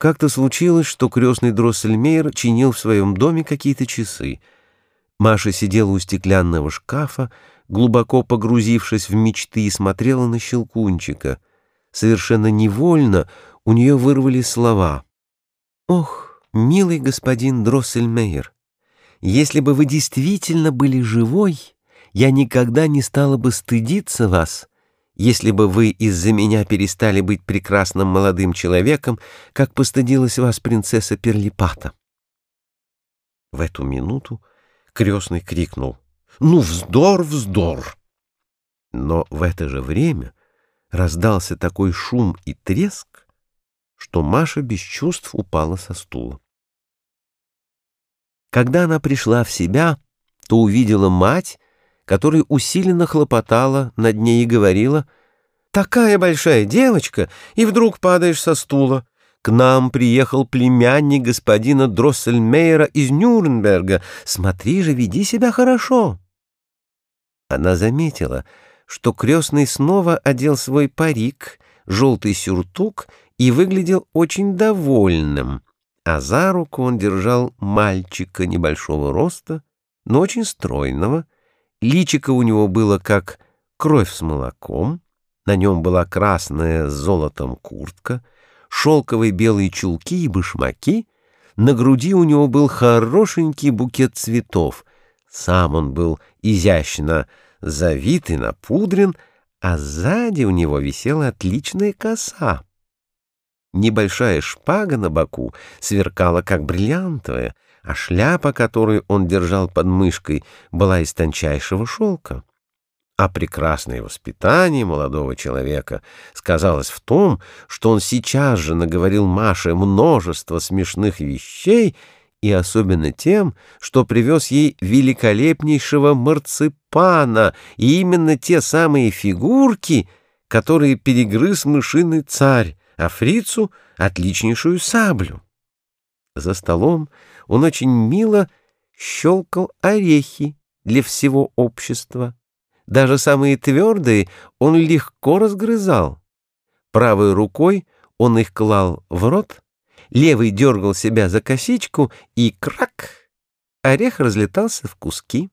Как-то случилось, что крестный Дроссельмейер чинил в своем доме какие-то часы. Маша сидела у стеклянного шкафа, глубоко погрузившись в мечты, и смотрела на Щелкунчика. Совершенно невольно у нее вырвались слова. «Ох, милый господин Дроссельмейер, если бы вы действительно были живой, я никогда не стала бы стыдиться вас» если бы вы из-за меня перестали быть прекрасным молодым человеком, как постыдилась вас принцесса Перлипата. В эту минуту крестный крикнул «Ну, вздор, вздор!» Но в это же время раздался такой шум и треск, что Маша без чувств упала со стула. Когда она пришла в себя, то увидела мать, которая усиленно хлопотала над ней и говорила, «Такая большая девочка, и вдруг падаешь со стула. К нам приехал племянник господина Дроссельмейера из Нюрнберга. Смотри же, веди себя хорошо». Она заметила, что крестный снова одел свой парик, желтый сюртук и выглядел очень довольным, а за руку он держал мальчика небольшого роста, но очень стройного, Личико у него было как кровь с молоком, на нем была красная с золотом куртка, шелковые белые чулки и башмаки, на груди у него был хорошенький букет цветов, сам он был изящно завит и напудрен, а сзади у него висела отличная коса. Небольшая шпага на боку сверкала, как бриллиантовая, а шляпа, которую он держал под мышкой, была из тончайшего шелка. А прекрасное воспитание молодого человека сказалось в том, что он сейчас же наговорил Маше множество смешных вещей и особенно тем, что привез ей великолепнейшего марципана и именно те самые фигурки, которые перегрыз мышиный царь, а фрицу — отличнейшую саблю. За столом он очень мило щелкал орехи для всего общества. Даже самые твердые он легко разгрызал. Правой рукой он их клал в рот, левый дергал себя за косичку и крак! Орех разлетался в куски.